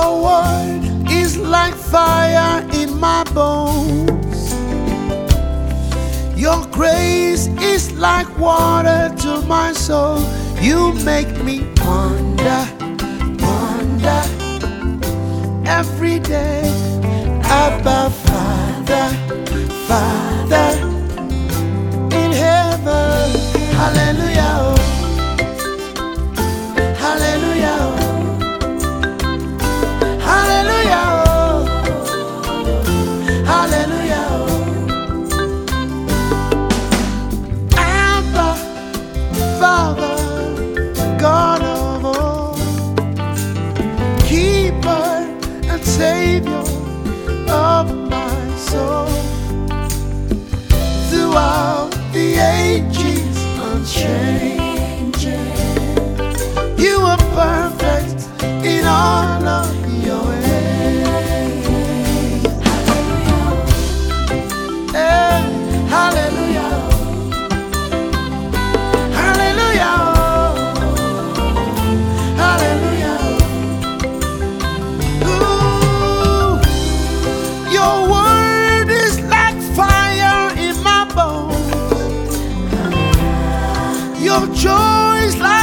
Your word is like fire in my bones. Your grace is like water to my soul. You make me wonder, wonder every day about Father, Father. soul throughout the ages unchanged. joys like